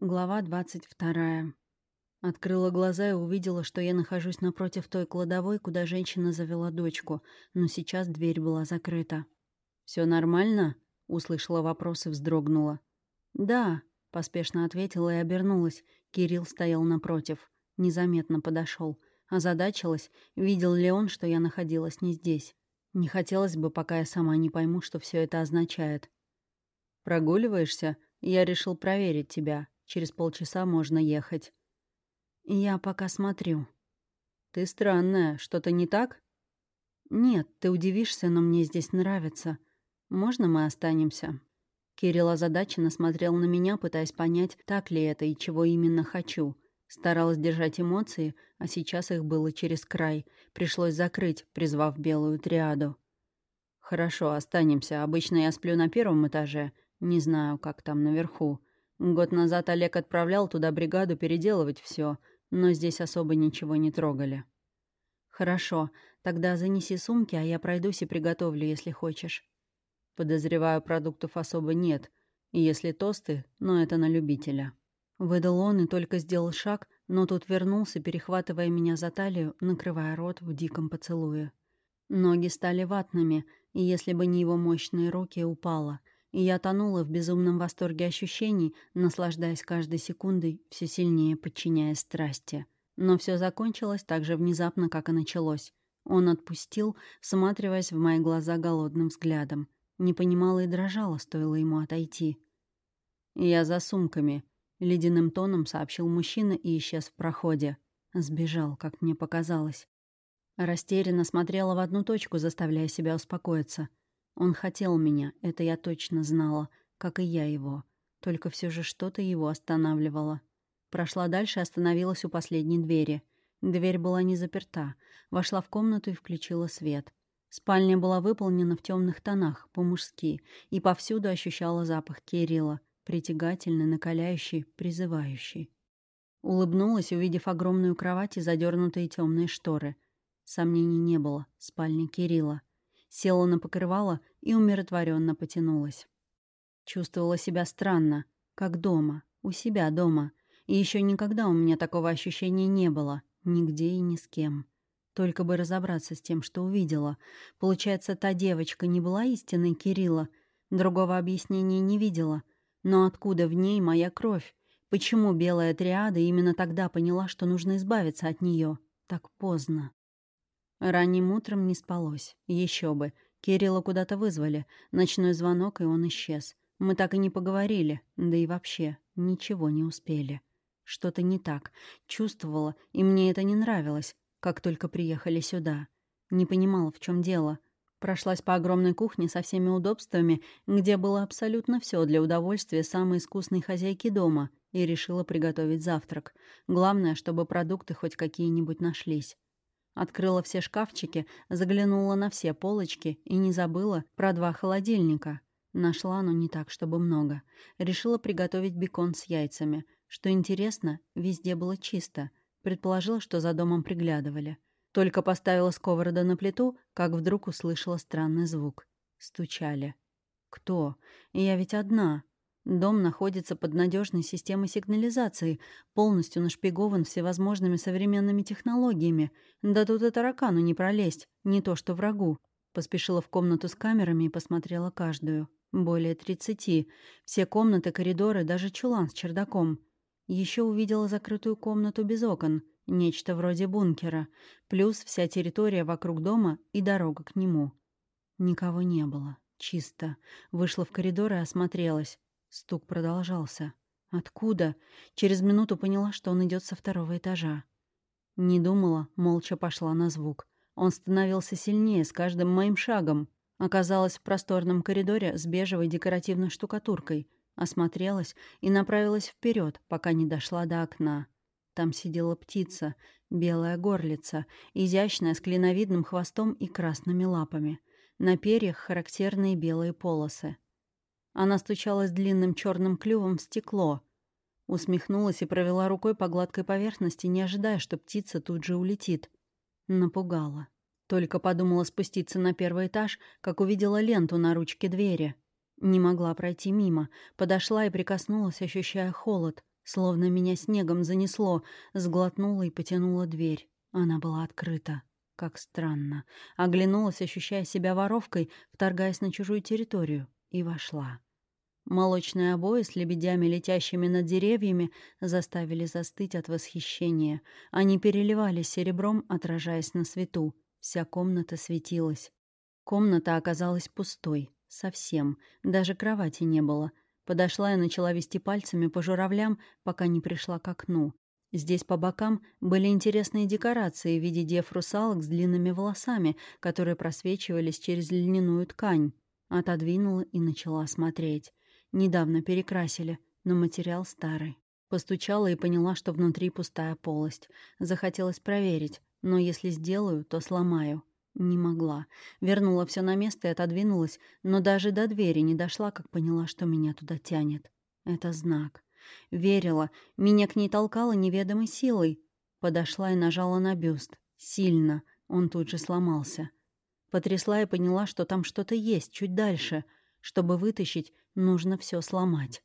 Глава двадцать вторая. Открыла глаза и увидела, что я нахожусь напротив той кладовой, куда женщина завела дочку, но сейчас дверь была закрыта. Все нормально?» — услышала вопрос и вздрогнула. «Да», — поспешно ответила и обернулась. Кирилл стоял напротив. Незаметно подошел. Озадачилась, видел ли он, что я находилась не здесь. Не хотелось бы, пока я сама не пойму, что все это означает. «Прогуливаешься? Я решил проверить тебя», Через полчаса можно ехать. Я пока смотрю. Ты странная. Что-то не так? Нет, ты удивишься, но мне здесь нравится. Можно мы останемся? Кирилл озадаченно смотрел на меня, пытаясь понять, так ли это и чего именно хочу. Старалась держать эмоции, а сейчас их было через край. Пришлось закрыть, призвав белую триаду. «Хорошо, останемся. Обычно я сплю на первом этаже. Не знаю, как там наверху. Год назад Олег отправлял туда бригаду переделывать все, но здесь особо ничего не трогали. «Хорошо, тогда занеси сумки, а я пройдусь и приготовлю, если хочешь». Подозреваю, продуктов особо нет, и если тосты, но это на любителя. Выдал он и только сделал шаг, но тут вернулся, перехватывая меня за талию, накрывая рот в диком поцелуе. Ноги стали ватными, и если бы не его мощные руки, упала — и я тонула в безумном восторге ощущений, наслаждаясь каждой секундой, все сильнее подчиняясь страсти. Но все закончилось так же внезапно, как и началось. Он отпустил, всматриваясь в мои глаза голодным взглядом. Не понимала и дрожала, стоило ему отойти. «Я за сумками», — ледяным тоном сообщил мужчина и исчез в проходе. Сбежал, как мне показалось. Растерянно смотрела в одну точку, заставляя себя успокоиться. Он хотел меня, это я точно знала, как и я его. Только все же что-то его останавливало. Прошла дальше и остановилась у последней двери. Дверь была не заперта. Вошла в комнату и включила свет. Спальня была выполнена в темных тонах, по-мужски, и повсюду ощущала запах Кирилла, притягательный, накаляющий, призывающий. Улыбнулась, увидев огромную кровать и задернутые темные шторы. Сомнений не было. Спальня Кирилла села на покрывало и умиротворенно потянулась. Чувствовала себя странно, как дома, у себя дома. И еще никогда у меня такого ощущения не было, нигде и ни с кем. Только бы разобраться с тем, что увидела. Получается, та девочка не была истинной Кирилла, другого объяснения не видела. Но откуда в ней моя кровь? Почему белая триада именно тогда поняла, что нужно избавиться от нее? Так поздно. Ранним утром не спалось. Еще бы. Кирилла куда-то вызвали. Ночной звонок, и он исчез. Мы так и не поговорили. Да и вообще, ничего не успели. Что-то не так. Чувствовала, и мне это не нравилось, как только приехали сюда. Не понимала, в чем дело. Прошлась по огромной кухне со всеми удобствами, где было абсолютно все для удовольствия самой искусной хозяйки дома, и решила приготовить завтрак. Главное, чтобы продукты хоть какие-нибудь нашлись. Открыла все шкафчики, заглянула на все полочки и не забыла про два холодильника. Нашла, но не так, чтобы много. Решила приготовить бекон с яйцами. Что интересно, везде было чисто. Предположила, что за домом приглядывали. Только поставила сковороду на плиту, как вдруг услышала странный звук. Стучали. «Кто? Я ведь одна». Дом находится под надежной системой сигнализации, полностью нашпигован всевозможными современными технологиями. Да тут и таракану не пролезть, не то что врагу. Поспешила в комнату с камерами и посмотрела каждую. Более тридцати. Все комнаты, коридоры, даже чулан с чердаком. Еще увидела закрытую комнату без окон, нечто вроде бункера, плюс вся территория вокруг дома и дорога к нему. Никого не было. Чисто. Вышла в коридор и осмотрелась. Стук продолжался. Откуда? Через минуту поняла, что он идет со второго этажа. Не думала, молча пошла на звук. Он становился сильнее с каждым моим шагом. Оказалась в просторном коридоре с бежевой декоративной штукатуркой. Осмотрелась и направилась вперед, пока не дошла до окна. Там сидела птица, белая горлица, изящная, с клиновидным хвостом и красными лапами. На перьях характерные белые полосы. Она стучалась длинным черным клювом в стекло. Усмехнулась и провела рукой по гладкой поверхности, не ожидая, что птица тут же улетит. Напугала. Только подумала спуститься на первый этаж, как увидела ленту на ручке двери. Не могла пройти мимо. Подошла и прикоснулась, ощущая холод. Словно меня снегом занесло, сглотнула и потянула дверь. Она была открыта. Как странно. Оглянулась, ощущая себя воровкой, вторгаясь на чужую территорию, и вошла. Молочные обои с лебедями, летящими над деревьями, заставили застыть от восхищения. Они переливались серебром, отражаясь на свету. Вся комната светилась. Комната оказалась пустой. Совсем. Даже кровати не было. Подошла и начала вести пальцами по журавлям, пока не пришла к окну. Здесь по бокам были интересные декорации в виде дев-русалок с длинными волосами, которые просвечивались через льняную ткань. Отодвинула и начала смотреть. Недавно перекрасили, но материал старый. Постучала и поняла, что внутри пустая полость. Захотелось проверить, но если сделаю, то сломаю. Не могла. Вернула все на место и отодвинулась, но даже до двери не дошла, как поняла, что меня туда тянет. Это знак. Верила, меня к ней толкала неведомой силой. Подошла и нажала на бюст. Сильно. Он тут же сломался. Потрясла и поняла, что там что-то есть, чуть дальше. Чтобы вытащить, нужно все сломать.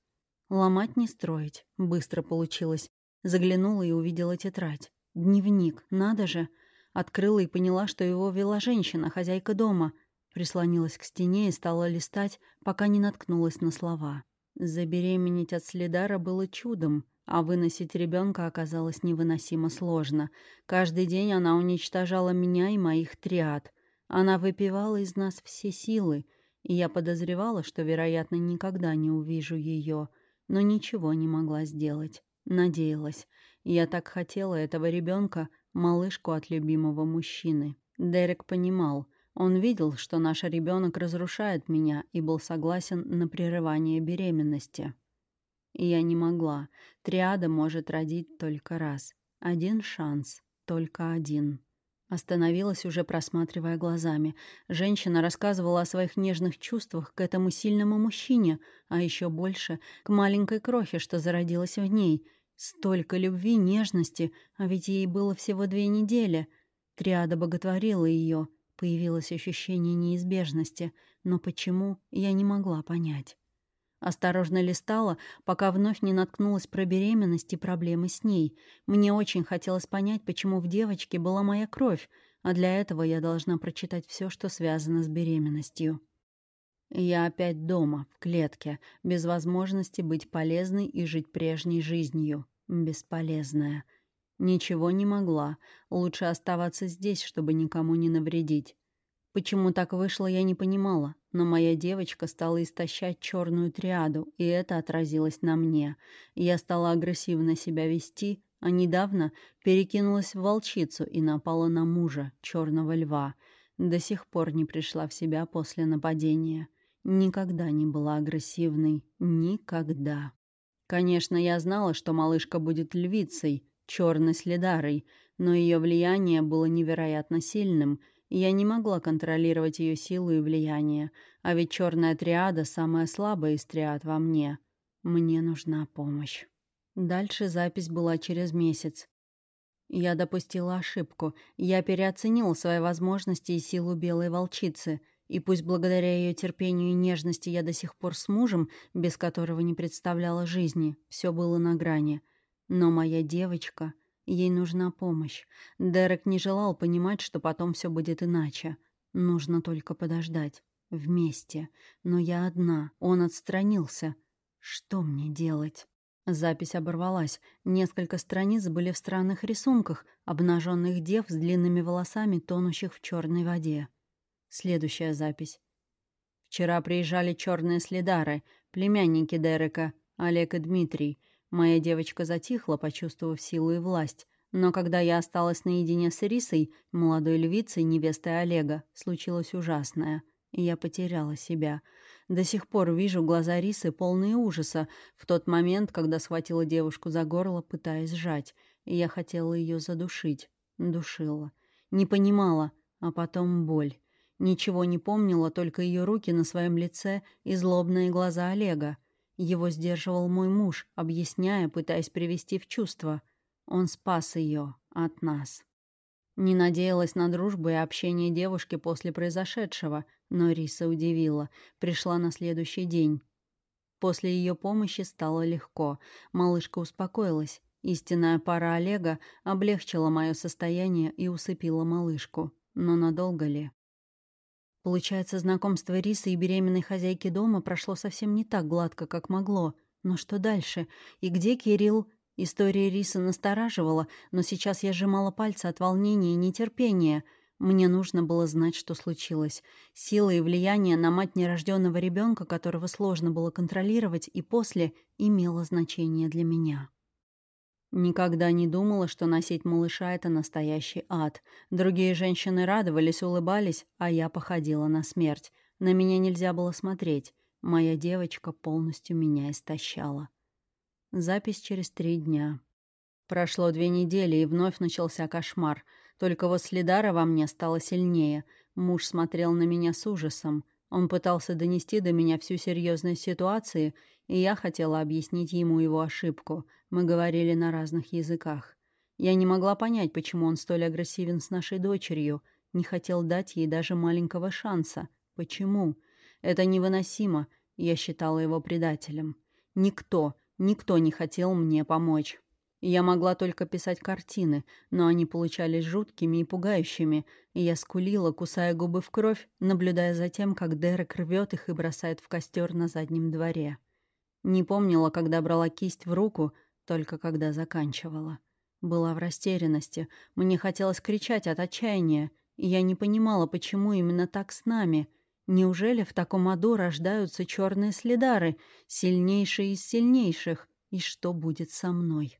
Ломать не строить. Быстро получилось. Заглянула и увидела тетрадь. Дневник, надо же. Открыла и поняла, что его вела женщина, хозяйка дома. Прислонилась к стене и стала листать, пока не наткнулась на слова. Забеременеть от Следара было чудом, а выносить ребенка оказалось невыносимо сложно. Каждый день она уничтожала меня и моих триад. Она выпивала из нас все силы, и я подозревала, что, вероятно, никогда не увижу ее, но ничего не могла сделать. Надеялась. Я так хотела этого ребенка, малышку от любимого мужчины. Дерек понимал, он видел, что наш ребенок разрушает меня и был согласен на прерывание беременности. И я не могла. Триада может родить только раз. Один шанс. Только один. Остановилась, уже просматривая глазами. Женщина рассказывала о своих нежных чувствах к этому сильному мужчине, а еще больше — к маленькой крохе, что зародилась в ней. Столько любви, нежности, а ведь ей было всего две недели. Триада боготворила ее — Появилось ощущение неизбежности, но почему, я не могла понять. Осторожно листала, пока вновь не наткнулась про беременность и проблемы с ней. Мне очень хотелось понять, почему в девочке была моя кровь, а для этого я должна прочитать все, что связано с беременностью. Я опять дома, в клетке, без возможности быть полезной и жить прежней жизнью. Бесполезная. Ничего не могла. Лучше оставаться здесь, чтобы никому не навредить. Почему так вышло, я не понимала, но моя девочка стала истощать черную триаду, и это отразилось на мне. Я стала агрессивно себя вести, а недавно перекинулась в волчицу и напала на мужа, черного льва. До сих пор не пришла в себя после нападения. Никогда не была агрессивной. Никогда. Конечно, я знала, что малышка будет львицей, черной следарой, но ее влияние было невероятно сильным, я не могла контролировать ее силу и влияние, а ведь черная триада — самая слабая из триад во мне. Мне нужна помощь. Дальше запись была через месяц. Я допустила ошибку. Я переоценила свои возможности и силу белой волчицы. И пусть благодаря ее терпению и нежности я до сих пор с мужем, без которого не представляла жизни, все было на грани — но моя девочка, ей нужна помощь. Дерек не желал понимать, что потом все будет иначе. Нужно только подождать. Вместе. Но я одна. Он отстранился. Что мне делать? Запись оборвалась. Несколько страниц были в странных рисунках, обнаженных дев с длинными волосами, тонущих в черной воде. Следующая запись. Вчера приезжали черные следары, племянники Дерека, Олег и Дмитрий. Моя девочка затихла, почувствовав силу и власть. Но когда я осталась наедине с Рисой, молодой львицей, невестой Олега, случилось ужасное. И я потеряла себя. До сих пор вижу глаза Рисы, полные ужаса, в тот момент, когда схватила девушку за горло, пытаясь сжать. И я хотела ее задушить. Душила. Не понимала, а потом боль. Ничего не помнила, только ее руки на своем лице и злобные глаза Олега. Его сдерживал мой муж, объясняя, пытаясь привести в чувство. Он спас ее от нас. Не надеялась на дружбу и общение девушки после произошедшего, но Риса удивила. Пришла на следующий день. После ее помощи стало легко. Малышка успокоилась. Истинная пара Олега облегчила мое состояние и усыпила малышку. Но надолго ли? Получается, знакомство Рисы и беременной хозяйки дома прошло совсем не так гладко, как могло. Но что дальше? И где Кирилл? История Рисы настораживала, но сейчас я сжимала пальцы от волнения и нетерпения. Мне нужно было знать, что случилось. Сила и влияние на мать нерожденного ребенка, которого сложно было контролировать, и после имело значение для меня. Никогда не думала, что носить малыша — это настоящий ад. Другие женщины радовались, улыбались, а я походила на смерть. На меня нельзя было смотреть. Моя девочка полностью меня истощала. Запись через три дня. Прошло две недели, и вновь начался кошмар. Только вот следара во мне стало сильнее. Муж смотрел на меня с ужасом. Он пытался донести до меня всю серьезность ситуации, и я хотела объяснить ему его ошибку — мы говорили на разных языках. Я не могла понять, почему он столь агрессивен с нашей дочерью, не хотел дать ей даже маленького шанса. Почему? Это невыносимо. Я считала его предателем. Никто, никто не хотел мне помочь. Я могла только писать картины, но они получались жуткими и пугающими, и я скулила, кусая губы в кровь, наблюдая за тем, как Дерек рвет их и бросает в костер на заднем дворе. Не помнила, когда брала кисть в руку, только когда заканчивала. Была в растерянности, мне хотелось кричать от отчаяния, и я не понимала, почему именно так с нами. Неужели в таком аду рождаются черные следары, сильнейшие из сильнейших, и что будет со мной?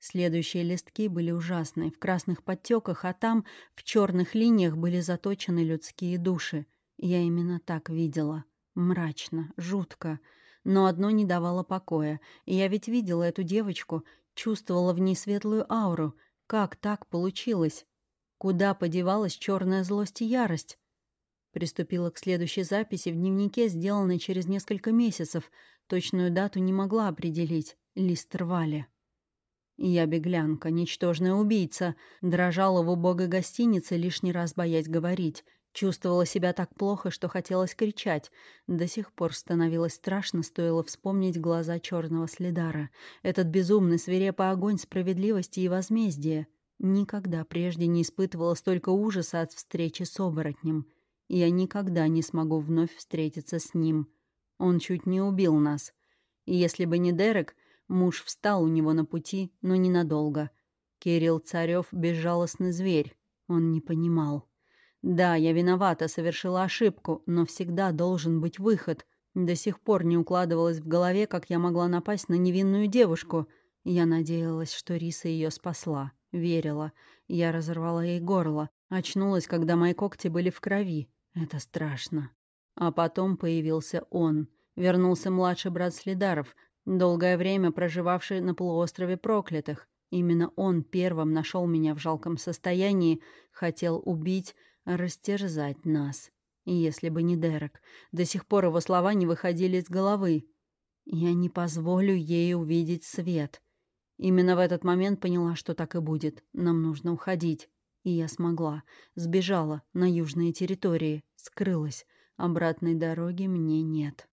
Следующие листки были ужасные, в красных подтеках, а там в черных линиях были заточены людские души. Я именно так видела. Мрачно, жутко но одно не давало покоя. Я ведь видела эту девочку, чувствовала в ней светлую ауру. Как так получилось? Куда подевалась черная злость и ярость? Приступила к следующей записи в дневнике, сделанной через несколько месяцев. Точную дату не могла определить. Лист рвали. Я беглянка, ничтожная убийца, дрожала в убогой гостинице, лишний раз боясь говорить — Чувствовала себя так плохо, что хотелось кричать. До сих пор становилось страшно, стоило вспомнить глаза черного следара. Этот безумный, свирепый огонь справедливости и возмездия. Никогда прежде не испытывала столько ужаса от встречи с оборотнем. Я никогда не смогу вновь встретиться с ним. Он чуть не убил нас. И если бы не Дерек, муж встал у него на пути, но ненадолго. Кирилл Царев — безжалостный зверь. Он не понимал. Да, я виновата, совершила ошибку, но всегда должен быть выход. До сих пор не укладывалось в голове, как я могла напасть на невинную девушку. Я надеялась, что Риса ее спасла. Верила. Я разорвала ей горло. Очнулась, когда мои когти были в крови. Это страшно. А потом появился он. Вернулся младший брат Следаров, долгое время проживавший на полуострове проклятых. Именно он первым нашел меня в жалком состоянии, хотел убить, растерзать нас. И если бы не Дерек, до сих пор его слова не выходили из головы. Я не позволю ей увидеть свет. Именно в этот момент поняла, что так и будет. Нам нужно уходить. И я смогла. Сбежала на южные территории. Скрылась. Обратной дороги мне нет.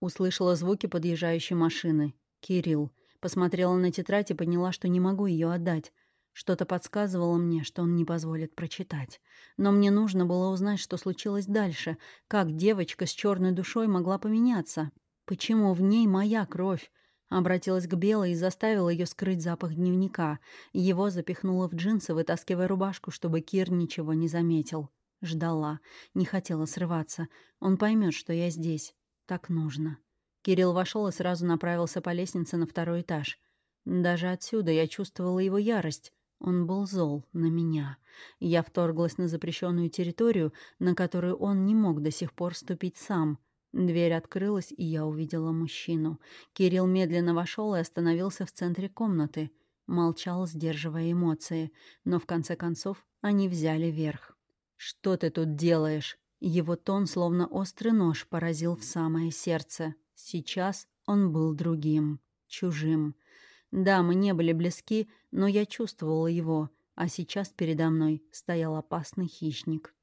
Услышала звуки подъезжающей машины. Кирилл. Посмотрела на тетрадь и поняла, что не могу ее отдать. Что-то подсказывало мне, что он не позволит прочитать. Но мне нужно было узнать, что случилось дальше, как девочка с черной душой могла поменяться. Почему в ней моя кровь? Обратилась к Белой и заставила ее скрыть запах дневника. Его запихнула в джинсы, вытаскивая рубашку, чтобы Кир ничего не заметил. Ждала. Не хотела срываться. Он поймет, что я здесь. Так нужно. Кирилл вошел и сразу направился по лестнице на второй этаж. Даже отсюда я чувствовала его ярость. Он был зол на меня. Я вторглась на запрещенную территорию, на которую он не мог до сих пор ступить сам. Дверь открылась, и я увидела мужчину. Кирилл медленно вошел и остановился в центре комнаты. Молчал, сдерживая эмоции, но в конце концов они взяли верх. «Что ты тут делаешь?» Его тон, словно острый нож, поразил в самое сердце. Сейчас он был другим, чужим. Да, мы не были близки, но я чувствовала его, а сейчас передо мной стоял опасный хищник.